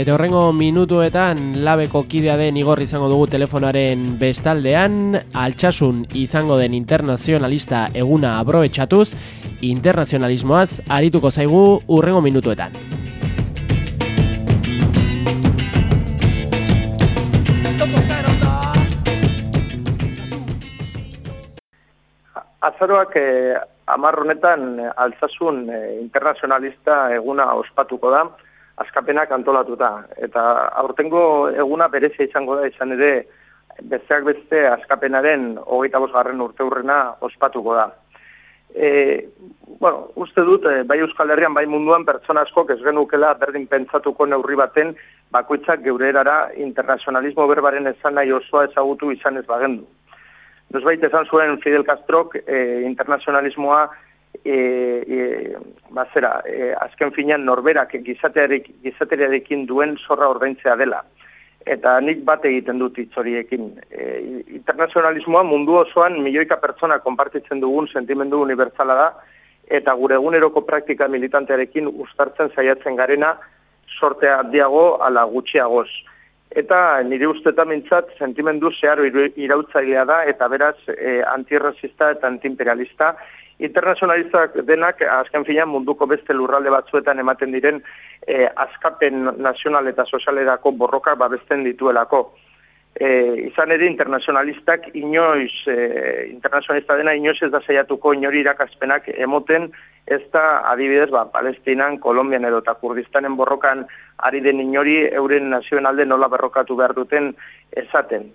Eta horrengo minutuetan labeko kidea den igor izango dugu telefonaren bestaldean, altxasun izango den internazionalista eguna aprobetsatuz, internazionalismoaz arituko zaigu urrengo minutuetan. Azaroak eh, amarronetan eh, altzasun eh, internazionalista eguna ospatuko da, askapenak antolatuta. Eta aurtengo eguna berezia izango da izan ere besteak beste askapenaren hogeita bosgarren urte hurrena ospatuko da. E, bueno, uste dut, e, bai Euskal Herrian, bai munduan pertsona askok ez genukela berdin pentsatuko neurri baten bakoitzak geure erara internazionalismo berbaren ezan nahi osoa ezagutu izan ez bagendu. Nos baita esan zuen Fidel Castrok e, internazionalismoa e, e, bazera, e, azken finean norberak gizatearekin duen zorra ordaintzea dela. Eta nik bat egiten dut itzoriekin. E, internazionalismoa mundu osoan milioika pertsona konpartitzen dugun sentimendu unibertsala da, eta gure eguneroko praktika militantearekin ustartzen saiatzen garena sortea diago ala gutxiagoz. Eta nire ustetan mintzat sentimendu zeharo irautzailea da, eta beraz e, antirrazista eta antiimperialista, internazionalistak denak azken finean munduko beste lurralde batzuetan ematen diren e, askapen nazional eta sozialerako borroka babesten dituelako. E, izan ere internazionalistak inoiz, e, internazionalista dena inoiz ez da zeiatuko inori irakazpenak emoten ez da adibidez ba, Palestinan, Kolombian edo eta Kurdistanen borrokan ari den inori euren nazioen alde nola berrokatu behar duten esaten.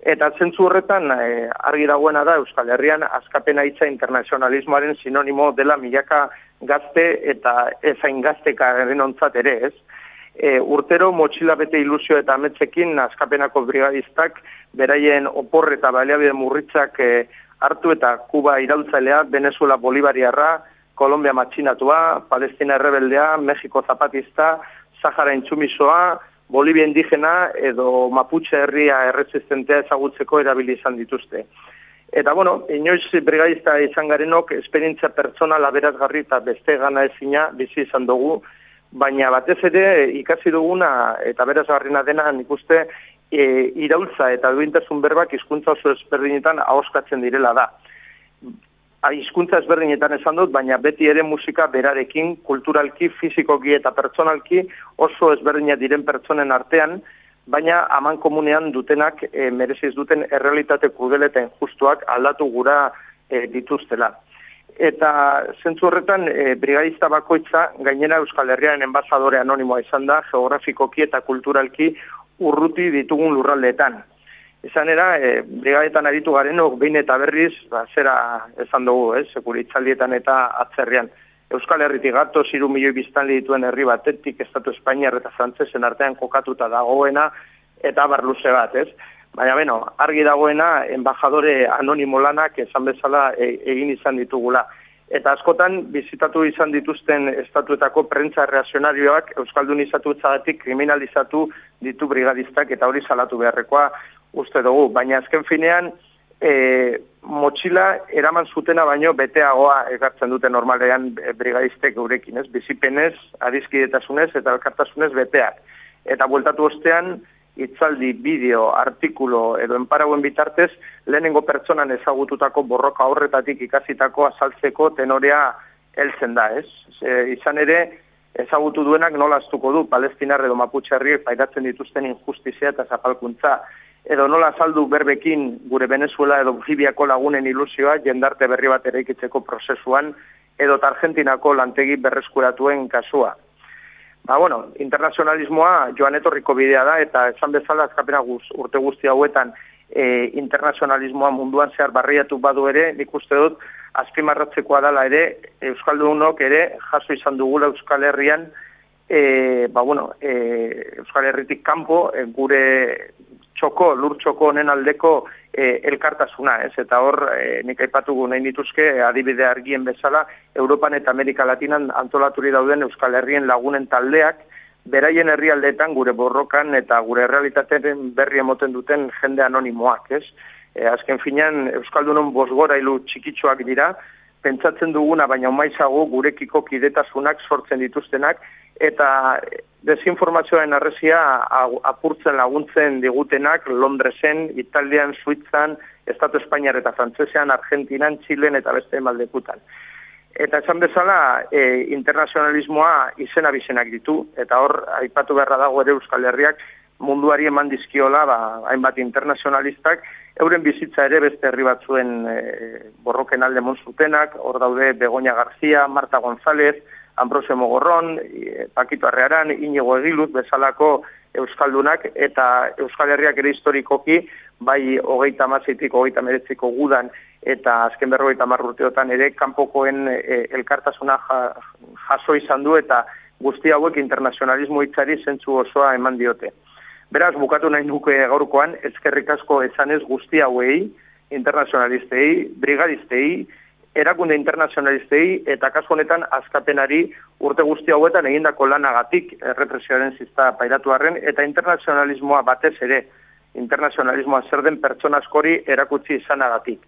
Eta zentzu horretan e, argi dagoena da Euskal Herrian azkapena hitza internazionalismoaren sinonimo dela milaka gazte eta ezain gazteka ontzat ere ez. E, urtero motxila bete ilusio eta ametzekin azkapenako brigadistak beraien opor eta baliabide murritzak e, hartu eta Kuba irautzailea, Venezuela Bolivariarra, Kolombia matxinatua, Palestina errebeldea, Mexiko zapatista, Sahara intsumisoa, Bolivia indigena edo Mapuche herria erresistentea ezagutzeko erabili izan dituzte. Eta bueno, inoiz brigadista izan garenok esperientzia pertsona laberazgarri eta beste gana ezina bizi izan dugu, baina batez ere ikasi duguna eta berazgarrina dena nik uste e, iraultza eta duintasun berbak hizkuntza oso ezberdinetan ahoskatzen direla da hizkuntza ezberdinetan esan dut, baina beti ere musika berarekin, kulturalki, fizikoki eta pertsonalki oso ezberdina diren pertsonen artean, baina aman komunean dutenak e, mereziz duten errealitate kudeleten justuak aldatu gura e, dituztela. Eta zentzu horretan, e, brigadista bakoitza, gainera Euskal Herriaren enbazadore anonimoa izan da, geografikoki eta kulturalki urruti ditugun lurraldeetan. Izan era, e, brigadetan aritu garenok behin eta berriz, ba, zera esan dugu, eh, sekuritzaldietan eta atzerrian. Euskal Herritik gato, ziru milioi biztan dituen herri batetik, Estatu Espainiar eta Frantzesen artean kokatuta dagoena, eta barluze bat, ez? Baina, beno, argi dagoena, embajadore anonimo lanak esan bezala e, egin izan ditugula. Eta askotan, bizitatu izan dituzten estatuetako prentza reazionarioak Euskaldun izatu kriminalizatu ditu brigadistak eta hori salatu beharrekoa uste dugu, baina azken finean e, motxila eraman zutena baino beteagoa egartzen dute normalean brigadistek eurekin, ez? Bizipenez, adizkidetasunez eta alkartasunez beteak. Eta bueltatu ostean, itzaldi, bideo, artikulo edo enparagoen bitartez, lehenengo pertsonan ezagututako borroka horretatik ikasitako azaltzeko tenorea heltzen da, ez? E, izan ere, ezagutu duenak nola astuko du palestinar edo maputxerri pairatzen dituzten injustizia eta zapalkuntza edo nola saldu berbekin gure Venezuela edo Boliviako lagunen ilusioa jendarte berri bat eraikitzeko prozesuan edo Argentinako lantegi berreskuratuen kasua. Ba, bueno, internazionalismoa joan etorriko bidea da eta esan bezala azkapena guz, urte guzti hauetan e, internazionalismoa munduan zehar barriatu badu ere, nik uste dut azpimarratzekoa dala ere Euskaldunok ere jaso izan dugula Euskal Herrian e, ba, bueno, e, Euskal Herritik kanpo e, gure txoko, lur txoko honen aldeko e, elkartasuna, ez? Eta hor, e, nik aipatu nahi dituzke, adibide argien bezala, Europan eta Amerika Latinan antolaturi dauden Euskal Herrien lagunen taldeak, beraien herrialdeetan gure borrokan eta gure realitateen berri emoten duten jende anonimoak, ez? E, azken finean, Euskaldunon bosgora ilu txikitsuak dira, pentsatzen duguna, baina maizago gurekiko kidetasunak sortzen dituztenak, eta desinformazioaren arrezia apurtzen laguntzen digutenak Londresen, Italian, Suitzan, Estatu Espainiar eta Frantzesean, Argentinan, Txilen eta beste maldekutan. Eta esan bezala, e, internazionalismoa izena bizenak ditu, eta hor, aipatu beharra dago ere Euskal Herriak, munduari eman dizkiola, ba, hainbat internazionalistak, euren bizitza ere beste herri batzuen e, borroken alde zutenak, hor daude Begoña García, Marta González, Ambrosio Mogorron, e, Pakito Arrearan, Inigo Egiluz, bezalako Euskaldunak, eta Euskal Herriak ere historikoki, bai hogeita mazitik, hogeita meretziko gudan, eta azken berrogeita marrurteotan ere, kanpokoen e, elkartasuna jaso izan du, eta guzti hauek internazionalismo hitzari zentzu osoa eman diote. Beraz, bukatu nahi nuke gaurkoan, ezkerrik asko esanez guzti hauei, internazionalistei, brigadistei, erakunde internazionalistei, eta kasu honetan azkapenari urte guzti hauetan egindako lanagatik represioaren zizta pairatu eta internazionalismoa batez ere, internazionalismoa zer den pertsona askori erakutsi izanagatik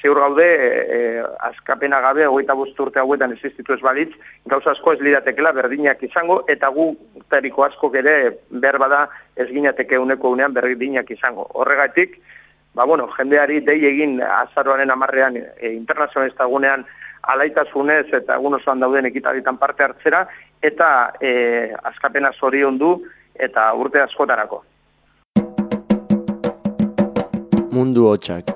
ziur gaude, e, e, azkapena gabe, hogeita urte hauetan existitu ez balitz, gauza asko ez lidatekela berdinak izango, eta gu tariko asko ere behar bada ez ginateke uneko unean berdinak izango. Horregatik, ba bueno, jendeari dei egin azaroaren amarrean e, internazionalista gunean alaitasunez eta egun osoan dauden ekitalitan parte hartzera, eta e, azkapena zorion du eta urte askotarako. Mundu hotxak